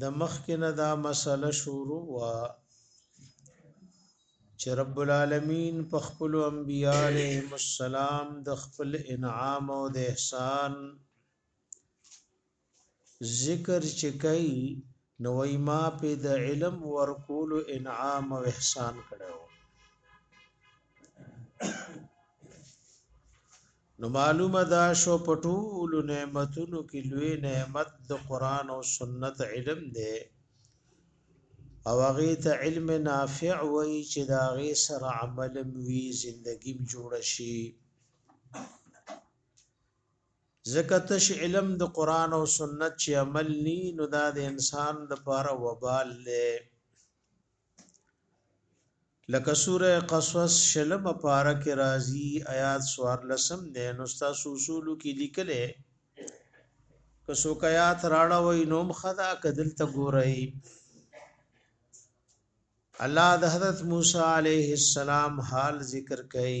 د مخکې نه دا مسله شروع وا چې رب العالمین په خپل انبیاله مسالم د خپل انعام او د احسان ذکر چې کوي نو ما په د علم ورکول انعام او احسان کړو نو معلومه دا شو په ټولو نعمتونو کې لوی نعمت د قران او سنت علم دی او هغه ته علم نافع وای چې دا غي سره عمل وی زندگی جوړ شي زکتش علم د قران او سنت چې عمل ني نو دا د انسان د پاره وبال له لکه سوره قصص شلم پارا کې راځي آیات سوار لسم دی نو تاسو اصولو کې لیکلې که څوک آیات راړه وای نو مخدا کدل ته ګورئ الله د حضرت موسی علیه السلام حال ذکر کړي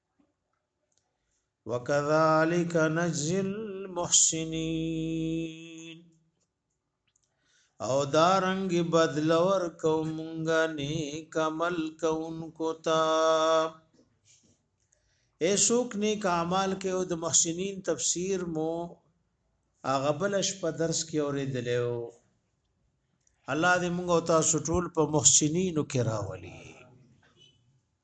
وكذلك نجزي المحسنين او دارنګ بدل ور کو مونږ نیک عمل کوونکو ته ایسوک نیک اعمال کې او د محسنین تفسیر مو هغه بل شپه درس کې اورېدلې او الله دې موږ او تاسو ټول په محسنینو کې راولي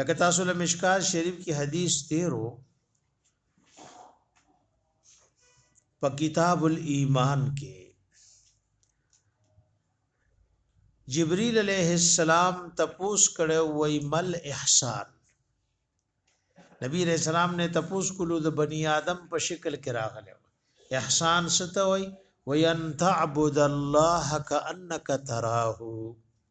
لکه تاسو له مشکات شریف کې حدیث تیرو په کتاب الایمان کې جبريل عليه السلام تپوس کړو وای مل احسان نبی عليه السلام نے تپوس کولو د بنی آدم په شکل کې راغلو احسان ستوي وي ان تعبد الله كانك تراه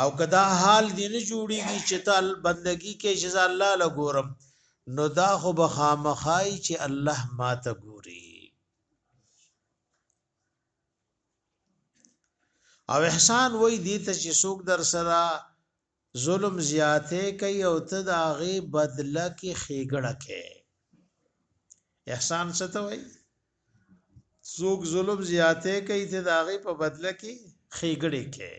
او کدا حال دی نه جوړیږي چې تل بندگی کې چې الله له ګورم نو دا خو بخامخای چې الله ما ته ګوري او احسان وای دي ته چې څوک در سره ظلم زیاته کوي او ته د هغه بدله کې خېګړه کې احسان څه ته وایي څوک ظلم زیاته کوي ته د هغه په بدله کې خېګړه کې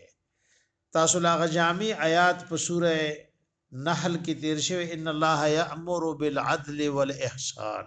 تاسو لاغه جامع آیات په سوره نحل کې تیر شوی ان الله یامر بالعدل والاحسان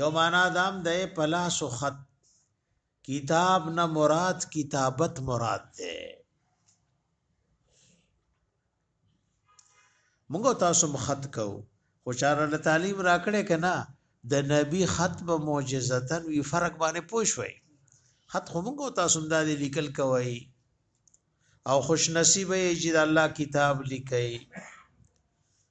یو معنا دام د په لاس او خط کتاب نه مراد کتابت مراد ده موږ تاسو مخط کو خو چاره له تعلیم راکړې کنا د نبی خط به معجزتا وی فرق باندې پوښوي خط خو موږ تاسو د لیکل کوي او خوش نصیب یې چې د الله کتاب لیکي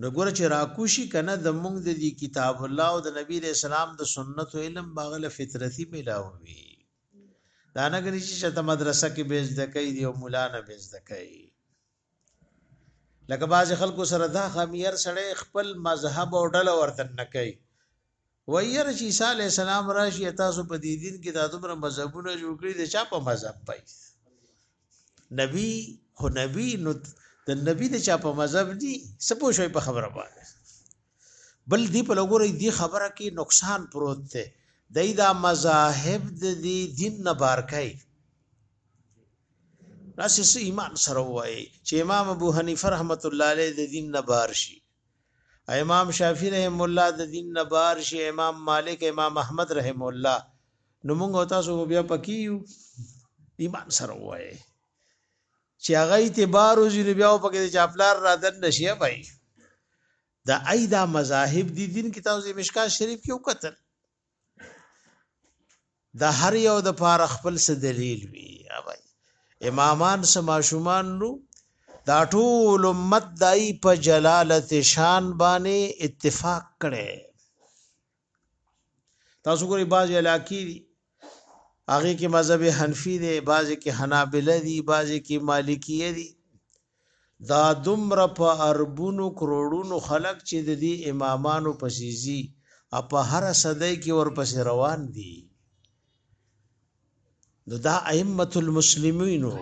نو ګور چې راکوشي کنه د موږ د دې کتاب الله او د نبی له سلام د سنت علم باغله فطرتي ملاوي دا نه غري چې ته مدرسه کې بیز دکې دی او مولا نه بیز دکې لکه باز خلکو سره دا خمیر سره خپل مذهب او ډله ورته نه کوي وایي یاره چې عیسی علیه السلام راشي تاسو په دې دین کې دا دومره مذهبونه جوړ کړي د چا په مذهب پي نبی خو نبی نو د نبی د چا په مذهب دي سپو شوي په خبره باندې بل دی په لګورې دی خبره کې نقصان پروت دی دای دا مذاهب د دې دین نه بار کوي ناس ایمان سره وایي چې امام ابو حنیفه رحمت الله علیه د دین نه بار شي امام شافعی رحم الله د دین نه بار شي امام مالک امام احمد رحم الله نو موږ تاسو بیا پکې یو ایمان سره وایي چې هغه اعتبار وزي نو بیا پکې چې خپلار را دن نشي بای دا ایدا مذاهب دي دین کې تاسو مشکا شریف کې وکتل د هر یو د پاره خپل څه دلیل وی اوای امامان سما شومان نو دا ټول امت دای په جلالت شان باندې اتفاق کړي تاسو ګوري باز علاقې دي هغه کې مذهب حنفي دي باز کې حنابلة دي باز کې مالکیه دي دا دومره په اربونو کروړونو خلک چې د دې امامانو پسې ځي او په هره صدۍ کې ورپسې روان دي نو دا ائمه المسلمینو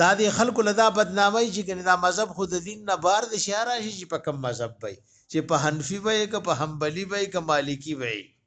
دا د خلکو لدا بدنامي چې کنه دا مذهب خود دین نه بار د شهر شي چې په کم مذهب وي چې په حنفي وي که په حنبلي وي که مالکی وي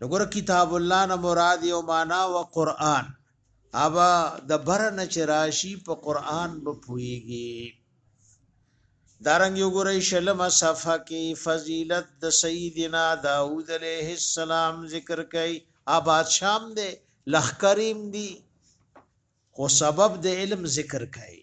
نګور کتاب الله نه مراد یو معنا او قران ابا د برن چراشی په قران به پویږي دارنګ یو ګورې شلم صفه کې فضیلت د سیدنا داوود علیه السلام ذکر کړي آباد شام دې لخ کریم دی خو سبب د علم ذکر کړي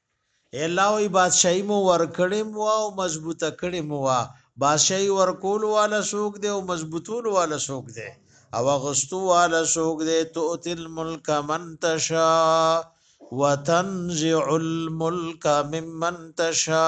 الله وی بادشاہي مو ورکړې مو او مضبوطه کړې مو وا بادشاہي ورکول والا سوق دی او مضبوطول والا سوق دی او غستو والا سوق دی تو تل ملک من تشا وتنزع الملک ممن تشا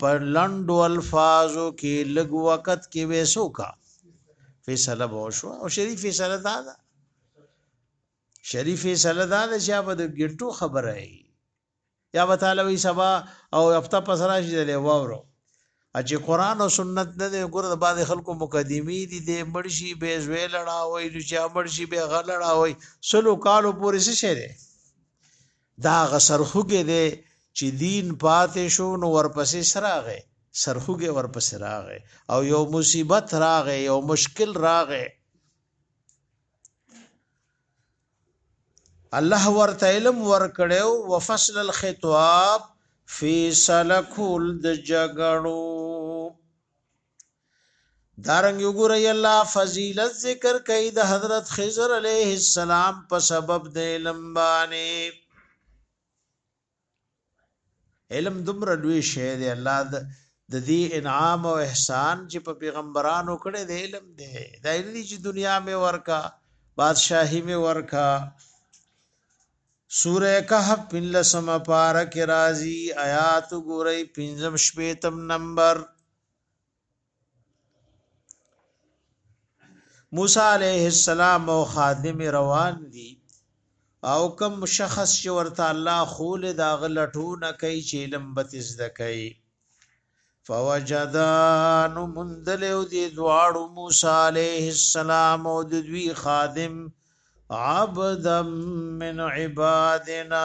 په لندو الفاظو کې لګ وخت کې وېسو کا فیصله به شو او شریف فیصله دا ده شریف فیصله دا ده چې به د ګټو خبره ای یا به تعالی وی سبا او هفته پس راشي د واورو چې قران او سنت نه دی ګور د بعد خلکو مقدمي دي د مرشي به زوی لړاوي چې مرشي به غلړاوي سلو کالو پورې څه شه دا هغه سرخوږی دی چې دین پاتې شو نو ورپسې سراغه سرخوږی ورپسې راغی او یو مصیبت راغی یو مشکل راغی الله ورته علم ورکړو وفصل الخطاب فیصله کول د جګړو دارنګ یو ګره الله فضیلت ذکر کوي د حضرت خضر علیه السلام په سبب د علم باندې علم دومره لوی شی دی الله د د دې انعام او احسان چې په پیغمبرانو کړي د علم دی دا دې چې دنیا مې ورکا بادشاہي مې ورکا سوره کهف پنځم پارک راضی آیات ګورئ پنځم شپیتم نمبر موسی علیہ السلام او خادم روان دي او کم شخص چې ورته الله خول دا غلټونه کوي چې علم بتز دکای فوجدان مندل او دي دواړو موسی علیہ السلام او دوی خادم عبدا من عبادنا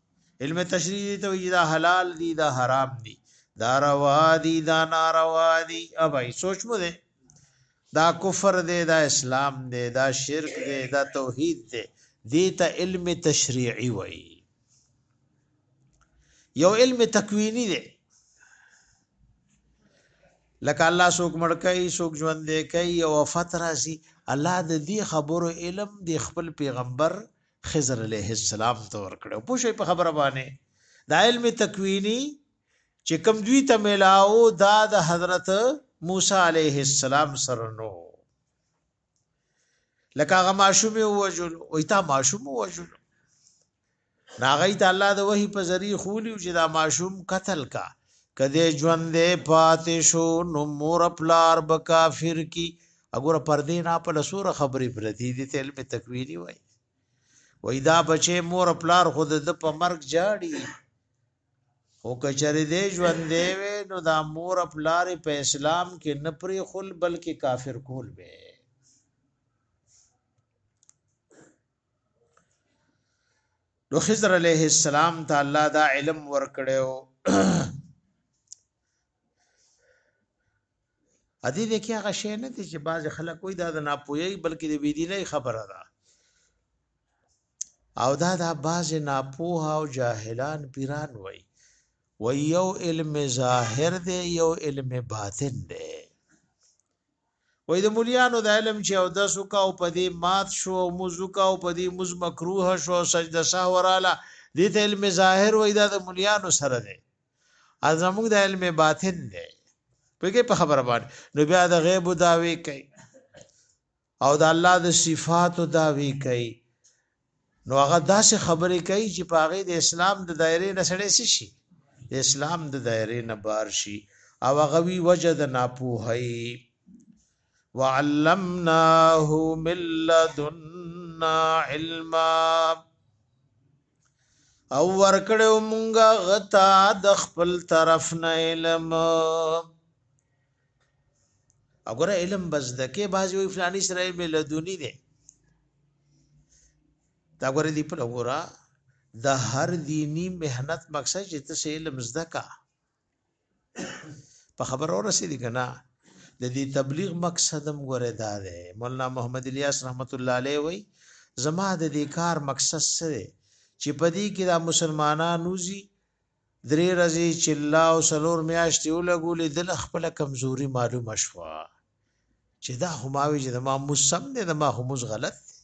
علم تشریح ته وی دا حلال دي دا حرام دي دا روا دي دا ناروا دي ابای سوچ مو ده دا کفر دی دا اسلام دی دا شرک دی دا توحید دی دې ته علم تشریعي وای یو علم تکوینی دی لکه الله سوک مړکای سوک ژوند دی کوي او فتره سي الله د دې خبرو علم د خپل پیغمبر خضر علیه السلام ته ورکړو په شی په خبره باندې دا علم تکوینی چې کم دوی ته ملاو دا د حضرت موسی علیه السلام سره نو لکه هغه ماشوم وجل او ایتا ماشوم وجل ناغی ته الله د وحی په ذریعہ خولیو چې دا ماشوم قتل کا کده ژوند پاتې شو نو مور پلار به کافر کی اګوره پردې نه په لسوره خبرې پرتی دي ته علم تکوینی وای وای دا بچې مور پلار خود د په مرګ جاړي او کچری دې ژوند دی وې نو دا مور پلار په اسلام کې نه پری خل بلکې کافر کول به نو خضر علیہ السلام ته الله دا علم ورکړو ا دې دې کې هغه شی نه دی چې بعض خلک وایي دا د ناپوهي بلکې د بيدینۍ خبره ده او دا د بعض ناپوه او جاهلان پیران وایي و یو علم ظاهر دی یو علم باطن دی وای د مليانو د علم چې او د سوکا او پدی مات شو مزوکا او پدی مز مکروه شو سجده سهوراله دې ته علم ظاهر وای دا د مليانو سره دی ازموږ د علم باطن دی پکې په خبره باندې نو بیا د غیب داوی کوي او د الله د صفات داوی کوي نو هغه داسې خبرې کوي چې په هغه د اسلام د دایرې نه سړې سي شي د اسلام د دایرې نه بار شي او هغه وی وجه د ناپوهي وعلمناه من لدنا علما او ورکړو مونږه غتا د خپل طرف نه علم وګوره علم بس دکې بازي وی فلاني سره به لدونی دی دا ګوره دی په وګوره د هر دینی مهنت مقصد چې تاسو علم زده کا په خبر اور سي دي کنه د دې تبلیغ مقصدم ګوره دا ده مولانا محمد الیاس رحمت الله علیه وای زما د دې کار مقصد سره چې په دې کې دا مسلمانانو زی درې ورځې چې الله او سلور میاشتې ولګولې د خپل کمزوري معلومه شوه چې دا خو ما وی چې ما موز سم دی دا ما خو موز غلط دی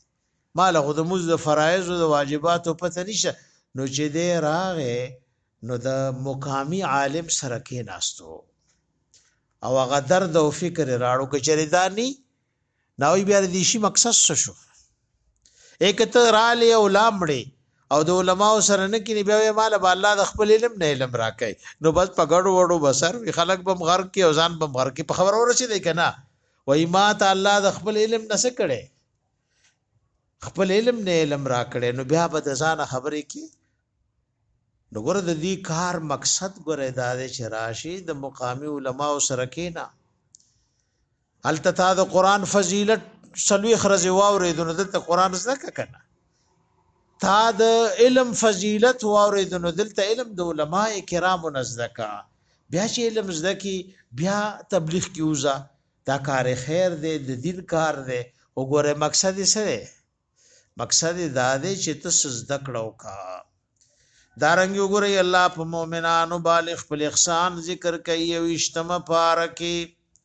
ما له خو د موز د فرایض او د واجباتو پته نشه نو چې دی راغې نو د مقامی عالم سره کې ناستو او هغه درد او فکر راړو کچری دانی نو بیا د شي مقصد څه شو اکته رالی او لامړي او د علماء سره نه کینی بیا مال به الله د خپل علم نه علم راکای نو بس په ګړو وړو بسر وی خلک بم غر کې او ځان بم غر کې په خبر ورسې دی کنه وای ما ته الله د خپل علم نه څه کړي خپل علم نه علم راکړي نو بیا به د ځان خبرې کې نو ګره د دې کار مقصد ګره دا دی چې راشي د مقامی علما سره کینا هلته تا د قران فضیلت سلوي خرزه واورید نو دلته قران زکه کنه تا د علم فضیلت واورید نو دلته علم د علما کرامو نزدکا بیا چې علم زدکی بیا تبلیغ کیوزا دا کار خیر دی د دین کار دی وګوره مقصد یې څه دی مقصد دا دی چې ته زده کړو کا دارنګ وګوره الله په مؤمنانو بالغ خپل احسان ذکر کوي او اجتماع پارکه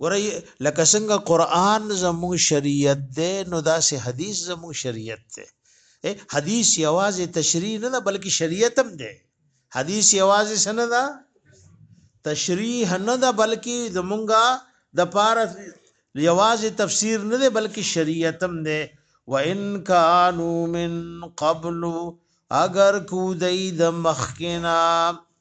ګوره لکه څنګه قران زموږ شریعت دی نو داسې حدیث زموږ شریعت دی حدیث یوازې تشریح نه ده بلکې شریعت هم دی حدیث یوازې څه نه ده تشریح نه ده بلکې زمونږه د پاره یوازې تفسیر نه ده بلکې شریعت هم دی وان کانوا من قبل اگر کو دای د مخکنا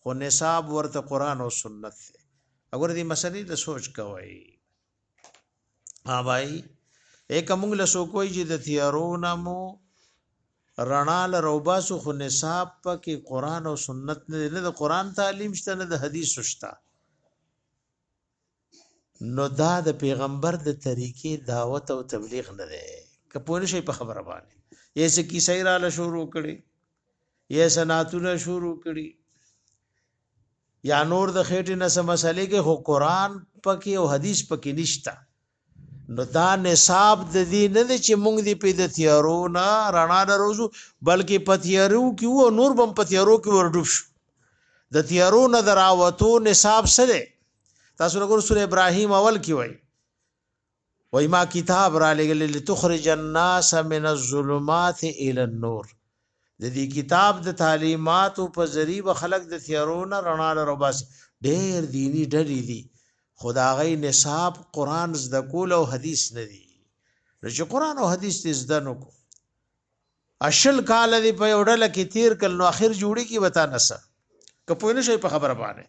خو نصاب ورته قران او سنت دی اگر دې مسلې ته سوچ کوی ها بھائی یک موږ له سوکوي چې د تیارو نامو رڼا له روباسو خو نصاب پکې قران او سنت نه نه د قران تعلیم شته نه د حدیث شته نو دا د پیغمبر د طریقې دعوت او تبلیغ نه دی که په نشي په خبره باندې یې څه کیسې را ل شروع کړي یې سناتونه شروع کړي یا نور د خېټې نه سم مسلې کې خو قران پکې او حدیث پکې نشتا نو دا نصاب د دې نه دی چې موږ دې په د تیارو نه رڼا نه روزو بلکې په تیارو کې وو نور بم په تیارو کې ورډوب شو د تیارو نه دراوتو نصاب سره تاسو وګورئ سورې ابراهیم اول کې وای وای ما کتاب را لګل لتخرج الناس من الظلمات الى النور د دې کتاب د تعلیماتو په ذریعہ به خلک د تیارونه رڼا لره باسي ډېر دینی ډلې دي خداغي نصاب قران زده کول او حدیث نه دي چې قران او حدیث دې زده نو کو اشل کال دې په یو ډله کې تیر کل نو اخر جوړی کی وتا نسه کپوی نشي په خبره باندې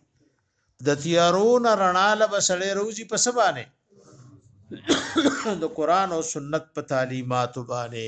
د تیارون رڼا له بسړې روزي په سبانه د قران او سنت په تعلیماتو باندې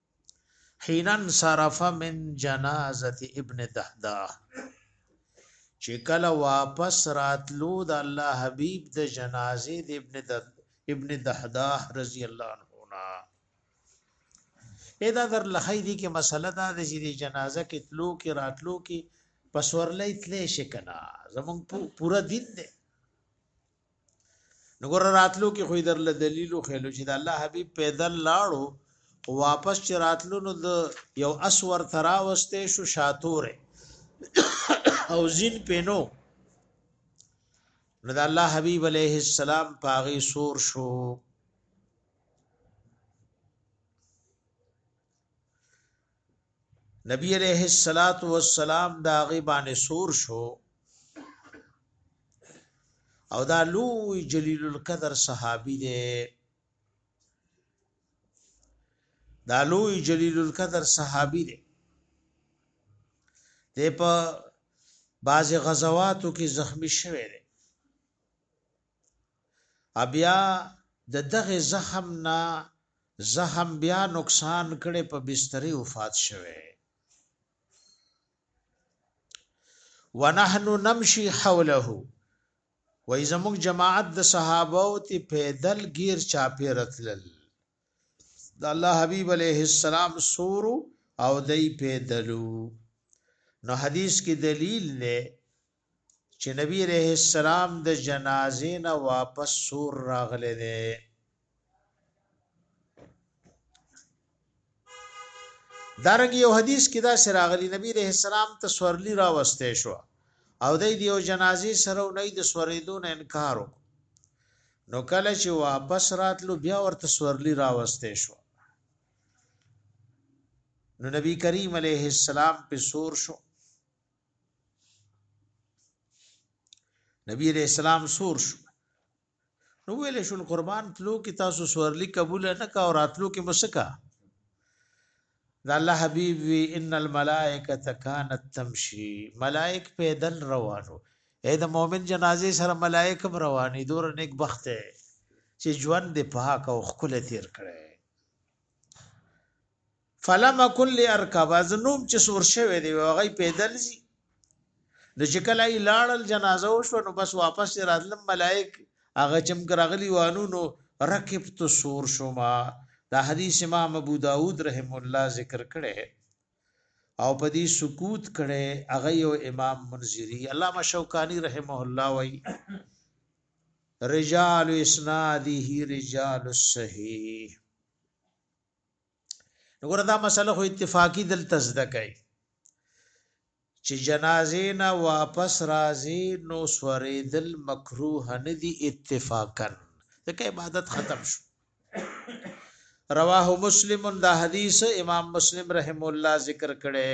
حين انصرف من جنازه ابن دهدا چې کله واپس راتلو د الله حبيب د جنازې د ابن د ابن دهدا رضی الله عنه نا ادا در لخی دي کې مسله دا د جنازه کې تلو کې راتلو کې پسورلې تلې شي کنه زمون پورا دین دی نګور راتلو کې خو در له دلیلو خېلو چې د الله حبیب پیدل لاړو واپس چې راتلو نو د یو اسور ترا وسته شو شاتوره او زین پینو نو د الله حبیب علیه السلام پاغي سور شو نبی علیہ الصلات والسلام دا غي باندې سور شو او دا لوی جلیل القدر صحابي دی دا لوی جلیل القدر صحابي دی د په بعض غزواتو کې زخمی شوی دی ابیا د دغه زخم نه زخم بیا نقصان کړي په بسترې وفات شوه ونحن نمشي حوله وای زموږ جماعت د صحابه او تی پیدل گیر چا پیرتلل د الله حبیب علیه السلام سورو او دای پیدلو نو حدیث کې دلیل نه چې نبی علیه السلام د جنازې نه واپس سور راغلی دی دارنګ یو حدیث کې دا سراغلی نبی علیه السلام ته سورلی راوسته شو او د یو جنازې سره نه د سوریدو نه انکار وکړ نو کله چې واپس راتلو بیا ورته سورلی راوسته شو نو نبی کریم علیه السلام په سور شو نبی علیہ السلام سور شو نو ویل شو قربان تلو کې تاسو سورلی قبول نه کا او راتلو کې مسکا دا الله حبیب وی ان الملائکه کانت تمشي ملائک پیدل روانو اے د مؤمن جنازه سره ملائک رواني دور نیک بخت چې ژوند د پاک او خپل تیر کړي فلم اکن لارکب از نوم چې سور شوی دی هغه پیدل زی نو چې کله یې لاړل جنازه وشو نو بس واپس راتلم ملائک هغه چم کرغلی وانو نو رکب تو سور شما دا حدیث امام ابو داود رحم الله ذکر کړي او په دې سکوت کړي هغه یو امام منذری علامه شوکانی رحمه الله وای رجال اسناده رجال الصحیح وګوره دا مسله خو اتفاقی دلته زده کوي چې جنازې نه واپس راځي نو سورېدل مکروه نه دي اتفاقا ځکه عبادت ختم شو رواه مسلم دا حدیث امام مسلم رحم الله ذکر کړي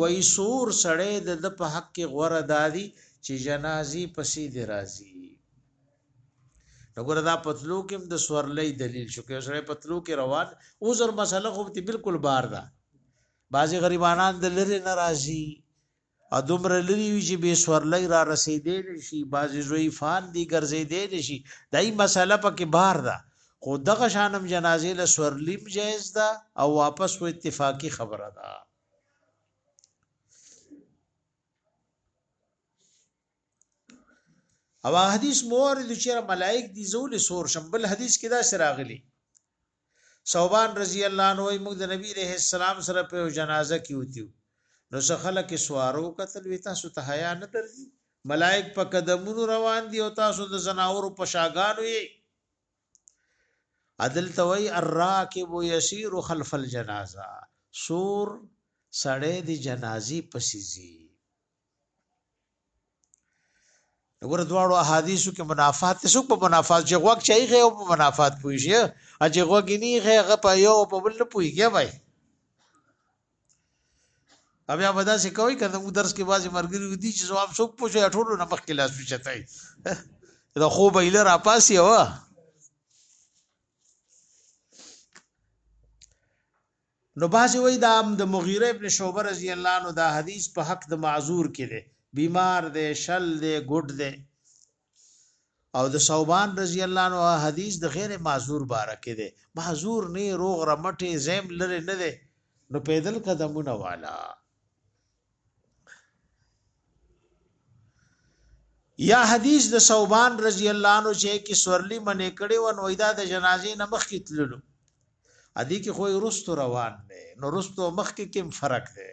وای سور سړی د د په حق کې غوره دادی چې جنازي پسې دی راځي نګور دا پتلو کې د سورلې دلیل شو کې سړی پتلو کې روان او زر مسله خو ته بالکل بار ده بعضی غریبانان د لری ناراضي ا دومره لری وی چې به سورلې را رسیدې شي بعضی زوی فان دی ګرځې دې شي دای مسله پکې بار ده خو دغه شان هم جنازې له سورلیم جایز ده او واپس و اتفاقی خبره ده او حدیث مورد چې ملائک دي زول سور شمبل حدیث کې دا سراغلی صوبان رضی الله عنه موږ د نبی رحم السلام سره په جنازه کې وتیو نو څه خلک سوارو قتل وی تاسو ته حیا نه درځي ملائک په قدمونو روان دي او تاسو د زناورو په شاګانو یې عدل توي الراکب يسير خلف الجنازه سور سړی دی جنازي پسیزي وګوره دواړو احادیثو کې منافات څوک په منافات چې غوږ چي غي او په منافات پوي شي اجه غوږ نه غي غ په یو په بل نه پويږي بھائی بیا به دا څه کوي کنه موږ درس کې بازي مرګري ودی چې جواب څوک پوښي ټولو نه مخکې لاس وچتای دا خو به اله را پاسي و نو باسي وای دا د مغیره ابن شعبه رضی الله عنه دا حدیث په حق د معذور کې دی بیمار دی شل دی ګډ دی او د صوبان رضی الله عنه حدیث د غیر معذور بارکه ده معذور نه روغ رمټه زم لره نه ده نو پیدل قدمونه والا یا حدیث د صوبان رضی الله عنه چې کی سورلی منې کړي و نو دا د جنازې نه مخ کې تللو ادي کې خو رستو روان نه نو رستو مخ کې کوم فرق دی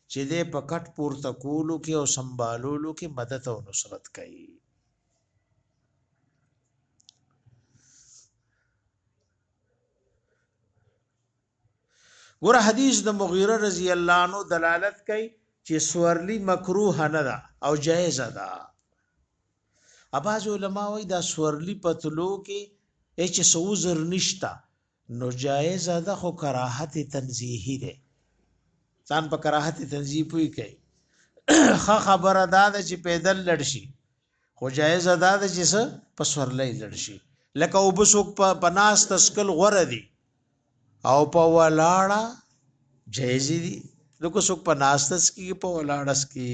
چې دې په کټ پورته کولو کې او سمبالولو کې مدد او نصرت کوي ګور حدیث د مغیره رضی الله عنه دلالت کوي چې سورلی مکروه نه ده او جایز ده اباز علماء وایي دا سورلی پتلو کې هیڅ سوزر نشتا نو جائز ده خو کراهت تنزیهی ده ځان په کراهت تنزیه پوي کوي خه خبره دا ده چې پیدل لړ شي خو جایز ده ده چې څه په سورلې لړ شي لکه او بسوک په پناس تسکل غره دي او په ولاړه جایز دي لکه سوک په ناس تسکی په ولاړه سکی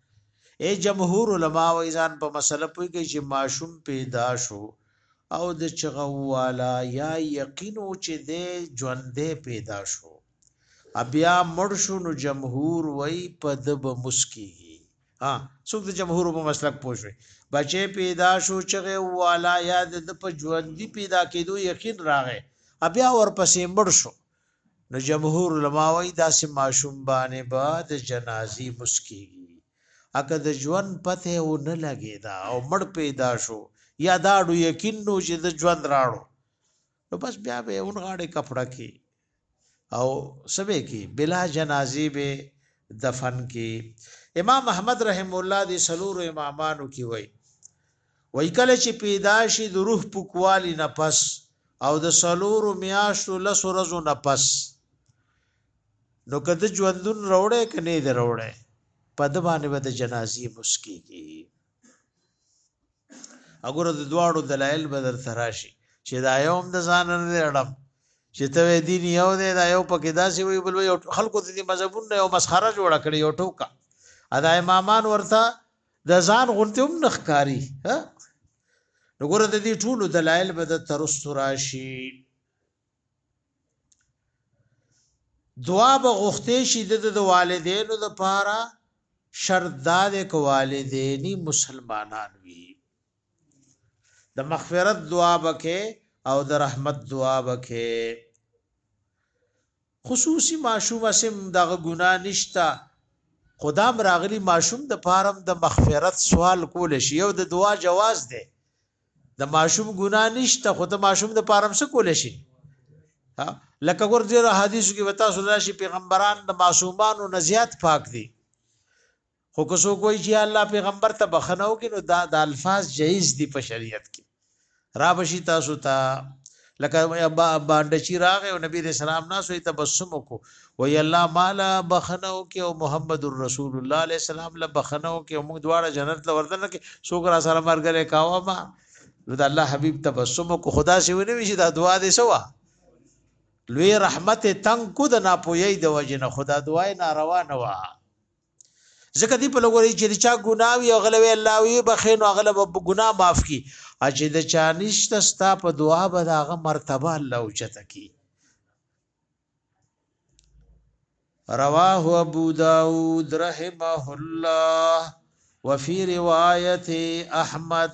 اے جمهور علما وای ځان په مسله پوهیږي چې ماشوم پیدا شو او د چغوالا یا یقین و چې د ژوندې پیدا شو بیا مړ شو نو جمهور وای په د به مسکیږي ها څوک د جمهور په مسلک پوښوي بچې پیدا شو چغه والا یا د په ژوندې پیدا کېدو یقین راغې بیا ورپسې مړ شو نو جمهور علما وایي داسې ماشوم باندې به با د جنازي مسکیږي اکه د ژوند پته و نه لګي دا او مړ پیدا شو یا دا ډو یقین نو چې د ژوند راړو نو بس بیا به اون غاړې کپړه کې او سبه کې بلا جنازي به دفن کې امام احمد رحم الله دی سلور امامانو کې وای وایي کله چې پیدا شي د روح پوکوالي نه پس او د سلورو میاشتو لس ورځو نه پس نو که د ژوندون روړی که نه دی روړی په د باندې به د جنازې مسکېږي وګوره د دواړو دلایل به درته راشي چې دا یو هم د ځان نه دی اړم چې ته دین یو دی دا یو پکې داسې وي بل یو خلکو ته د مذهبونو یو مسخره جوړه کړې یو ټوکه ادا امامان ورته د ځان غونته هم نه ښکاري ها نو ګوره د دې ټولو دلایل به د ترستو راشي دعا به غوښتې شي د والدینو د پاره شرط دا د والدینی مسلمانان وي د مغفرت دعا بکې او د رحمت دعا بکې خصوصی ماشوم هسې هم دغه ګناه نشته خو دام راغلی ماشوم د پاره هم د مغفرت سوال کول شي یو د دعا جواز دی د ماشوم ګناه نشته خو د ماشوم د پاره هم څه کول شي لکه ګور دې حدیث کې وتا صلی الله علیه پیغمبران د معصومانو نه زیات پاک دي خو که څوک وایي چې یا الله پیغمبر ته بخنه وکړي نو دا د الفاظ جایز دي په شریعت کې را بشي تاسو ته لکه باندې چې راغې او نبی رسول الله ناس وي تبسم وکړو وی الله مال بخنه وکي او محمد رسول الله عليه السلام له بخنه وکي موږ دواړه جنت له ورته نه کې څوک را سره مرګره کاوه ما نو د الله حبيب تبسم کو خدا سی ونی وی چې دا دعا دې سوا لوی رحمت تنگ کو د ناپوی د وجنه خدا دعای ناروا نه وا ځکه دی په لګوري چې چا ګناه وي او غلوي الله وي بخې نو غله به ګناه معاف کی چې د چا نشته ستا په دعا به داغه مرتبه الله اوچته کی رواه ابو داود رحمه الله وفي روایت احمد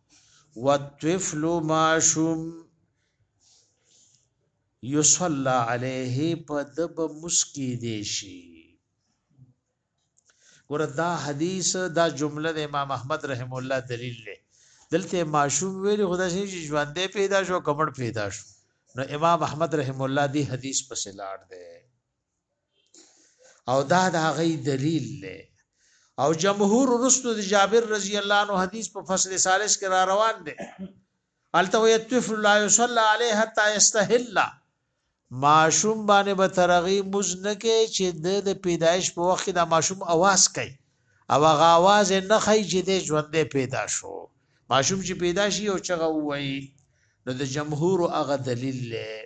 والطفل ماشوم یصلی علیه په دب مسکی دی شي ګور دا حدیث دا جمله د امام احمد رحم الله دلیل دی دلته ماشوم ویل خدا شي چې ژوندې پیدا شو کمر پیدا شو نو امام احمد رحم الله دی حدیث پسې لاړ دی او دا د هغه دلیل دی او جمهور رسول د جابر رضی الله عنه حدیث په فصل ثالث کې را روان دی الته وی الطفل لا يصلى عليه حتى يستحل ماشوم باندې به ترغي مز نه کې چې د پیدایش په وخت کې دا ماشوم आवाज کوي او هغه आवाज نه خي چې د ژوند پیدا شو ماشوم چې پیدا شي او چغه وایي نو د جمهور هغه دلیل لري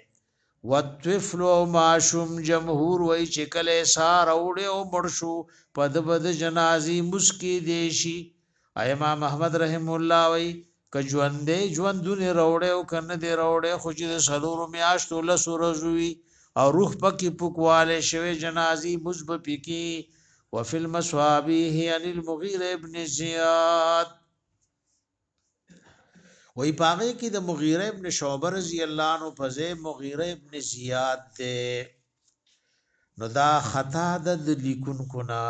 والطفل او ماشوم جمهور وایي چې کله یې سار اوړی او مړ شو په ده به د جنازې لمونځ کېدی شي او امام احمد رحمه الله وایي که ژوندی ژوندون یې راوړی او که نه دی راوړی خو چې د څلورو میاشتو لس ورځو وي او روح پکې پوکوالی شوی جنازې لمونځ به پې کي وفي المصابیح عن المغیر ابن زیاد وای پاغه کې د مغیره ابن شعبه رضی الله عنه په ځای مغیره ابن زیاد ده نو دا خطا ده د لیکونکو نه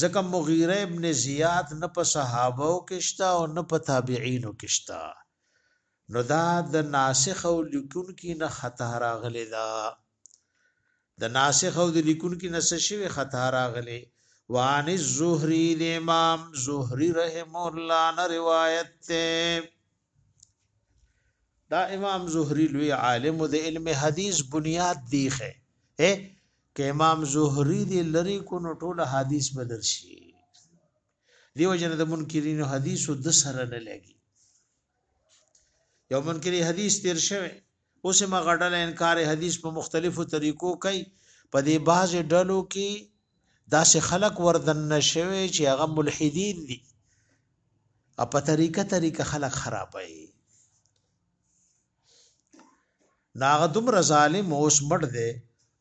ځکه مغیره ابن زیاد نه په صحابه کې شته او نه په تابعینو کې شته نو دا د ناسخ او لیکونکو نه خطا راغلی ده د ناسخ او د لیکون کې نس شوی خطا راغلی وان الزهري د امام زهري رحم الله نه روایت ته دا امام زهري لوی عالم د علم حدیث بنیاد دیخه اے که امام زهري دی لری کو نو ټول حدیث بدل شي دیو جن د منکرین حدیث د سره نه لګي یو منکری حدیث تیر شوی اوس هم غډل انکار حدیث په مختلفو طریقو کوي په دې باز ډلو کې داسې خلق وردن نشوي چې هغه ملحدین دي او په طریقه طریقه خلق خرابوي ناغه دومره ظالم اوس مړ دی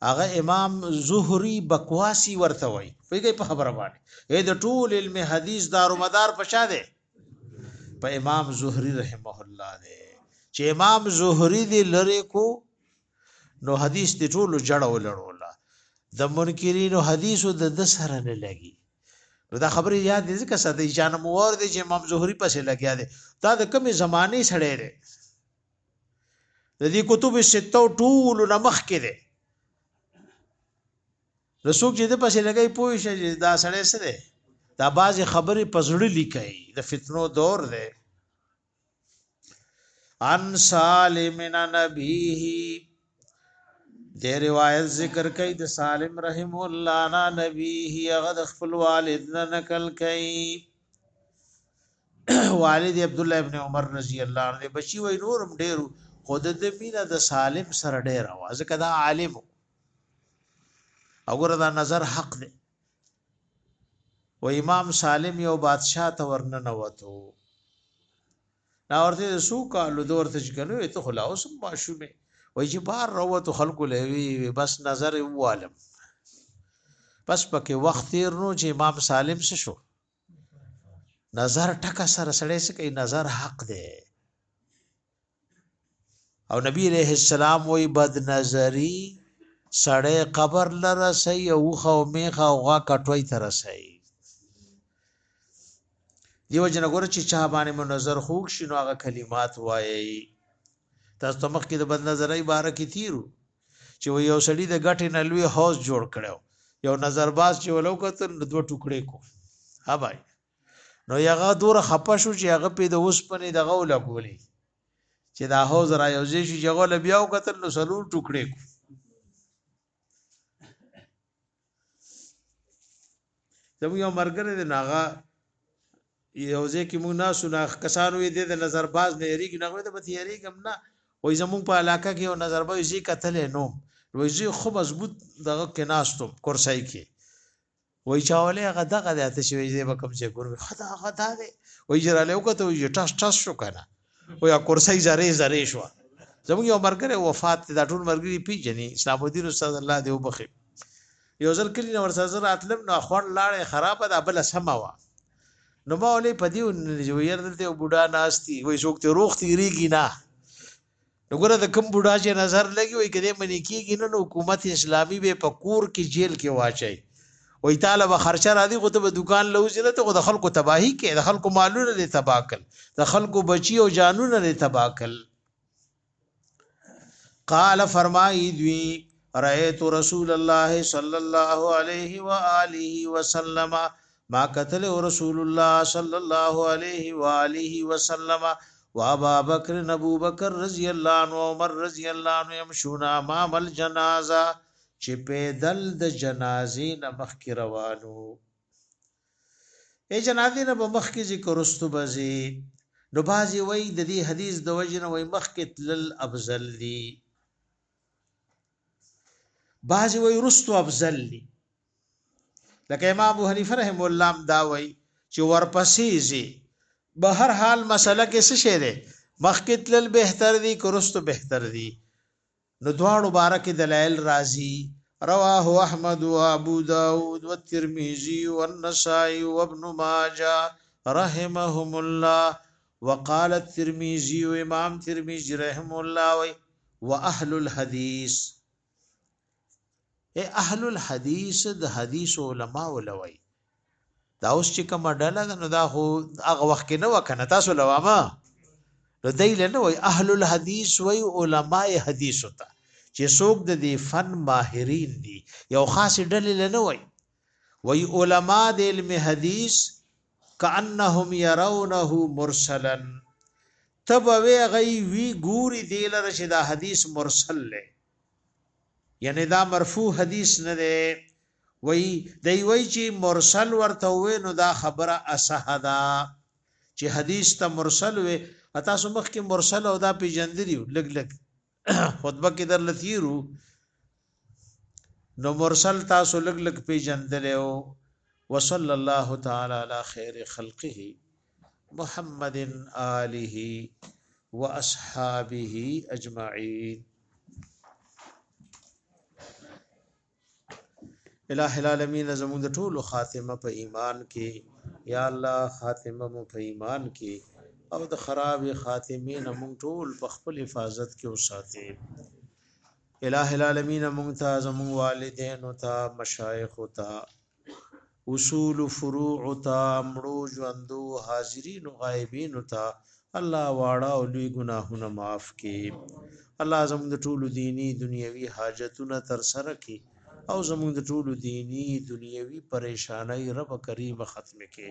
هغه امام زهري بکواسي ورته وای پیږي په خبره باندې اې د ټول علم حدیث دارو مدار پچا دی په امام زهري رحمه الله دی چې امام زهري دی لری کو نو حدیث دی ټول جړه ولړولا د منکرینو حدیثو د د سره نه لګي نو دا خبره یاد دي ځکه ساده جان موور دی چې امام زهري پسې لګیا دی دا د کمی زمانه سره دی د دې کتب سته ټول نمخ کې دی نو څوک چې د پسې لګي پوه شي چې دا سړی څه دی دا بعضې خبرې په زړه لیکي د فتنو دور دی ان سالم من نبیه دې روایت ذکر کوي د سالم رحم الله نا نبیه هغه د خپل والد نه نقل کوي والد عبد الله ابن عمر رضی الله عنه بچي وای نورم ډیرو خود د مینا د سالم سره ډیر واځه کدا عالم وګوره دا نظر حق دی و امام سالم یو بادشاہ ته ورننه وته دا ورته سو کالو دور ته ځګنو ته خلا اوس ماشومه وای چې بار روت خلکو لوي بس نظر والم بس پکې وخت تیر نو چې امام سالم څه شو نظر ټکه سره سړی څه کوي نظر حق دی او نبی علیہ السلام وی بد نظری سړی قبر لره سي او خو میخه او غا کټوي تر سي دیو جن ګور چې چا باندې مو نظر خوښ شنو هغه کلمات وایي تاسو مخکې د بد نظرۍ بار کې تیرو چې و یو سړی د ګټې نه لوی حوض جوړ کړو یو نظر باز چې ولو کتل نو دوه ټوکړې کو ها بای نو یغه دور خپه شو چې هغه په د اوسپنې دغه ولګولې چې دا حوز را یو ځای شي جګو لبیا او قتل نو سلور ټوکړې کو زموږ یو مرګره دی ناغه یو ځکه موږ نه سونه کسانو دې د نظر باز نه یریږي نه غوې ته به یریږم نه وای زموږ په علاقه کې یو نظر باز یې قتل نو وای زه خو مضبوط دغه کې ناستو کورسای کې وای چاولې هغه دغه د اته شوی زې وکم چې ګور خدا غدا دی وای جراله وکته وای ټاس ټاس شو کنه او یا کورسۍ زری زری شو زموږ یو مرګره وفات دا ټول مرګري پیجنې اسلام الدین استاد الله دی وبخي یو ځل کلی نور سره راتلم نو خوړ لاړې خراب ده بل سما وا نو ما ولې پدیو نجویر دلته بوډا ناشتي وای څوک ته روخ تیریږي نه وګوره د کوم بوډا چې نظر لګي وي کله منی کیږي نو حکومت اسلامي به په کور کې جیل کې واچي وې طالب خرچه را دي خو ته په دکان لوځي نه ته د خلکو تباہی کې د خلکو مالونه لري تباہ کړ د خلکو بچي او جانونه لري تباہ کړ قال فرمای دوی رأيت رسول الله صلى الله عليه وآله وسلم ما قتل رسول الله صلی الله علیه و آله وسلم و ابا بکر ابو بکر رضی الله عنه عمر رضی الله عنه يمشون امام الجنازه چې پیدل د جنازې نه مخ کې روانو ای جنازې نه مخ کې ذکر واستو بزي نو بازي وای د دې حدیث د وجنه وای مخ کې تل افضل دي بازي وای رستو افضل دي لکه امام ابو حنیفه رحم الله هم دا وایي چې ورپسې زی به هر حال مسله کې څه شه ده مخکې تلل بهتر دي کرستو بهتر دي نو دواړو بارکه دلایل راځي رواه احمد و ابو داود و ترمذی و النسائی و ابن ماجه رحمهم الله وقال الترمذی و امام ترمذی رحم الله و اهل الحديث اے اهل الحدیث د حدیث علما ولوي دا اوس چې کوم ډله ده نو دا خو هغه وخت کې نه وکنه تاسو لوامه نو دی له نه وای اهل الحدیث وای علما حدیث ته چې څوک د دې فن ماهرین دي یو خاص ډله له نه وای وای علما د علم حدیث کانهم يرونه مرسلا ته به وې غي وي ګوري دې لره چې دا حديث مرسل لې یعنی دا مرفوع حدیث نه دی وای دی وای چې مرسل ورته وې نو دا خبره اصح ده چې حدیث ته مرسل وې اته سمخ کې مرسل او دا پیجندریو لګ لګ خطبه کې درل تیرو نو مرسل تاسو لګ لګ پیجندل او وصلی الله تعالی علی خیر خلقه محمد آله واصحابه اجمعین الہ العالمین زموږ د ټولو خاتمه په ایمان کې یا الله خاتمه مو په ایمان کې او د خراب خاتمه نه موږ ټول په خپل حفاظت کې وساتي الہ العالمین موږ ته زموږ والدین او ته مشایخ او ته اصول فروع تا مړو ژوندو حاضرین او غایبین تا الله واړه او لوی ګناهونه معاف کړي الله زموږ د ټولو دینی دنیوي حاجتونه تر سره کړي او زموږ د ټولو دینی دنیوي پریشانای رب کریم ختم کړي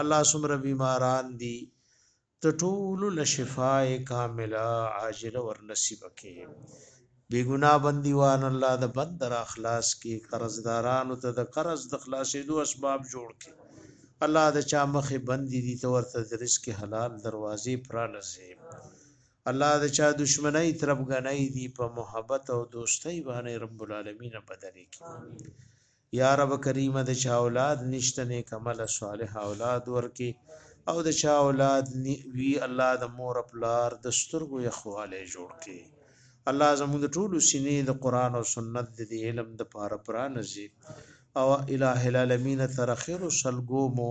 الله سمره بیماران دي ته ټولو له شفاء کامله عاجله ور نصیب کې بی ګناه بندیوان الله د بند را خلاص کی قرضدارانو ته د قرض د خلاصېدو اسباب جوړ کی الله د چا مخې بندي دي ته ورته د رزق حلال دروازې پرانځي الله د چا دشمنی ترپ غنۍ دي په محبت او دوستۍ باندې رب العالمین بدلې کی یا رب کریم د چا اولاد نشته نیک عمل صالح اولاد ورکی او د چا اولاد وی الله د مور پلار د سترګو یخواله جوړ کړي الله زموږ د ټولو سینې د قران او سنت د علم د پاره پرانځي او الٰه العالمین تر اخر سلګو مو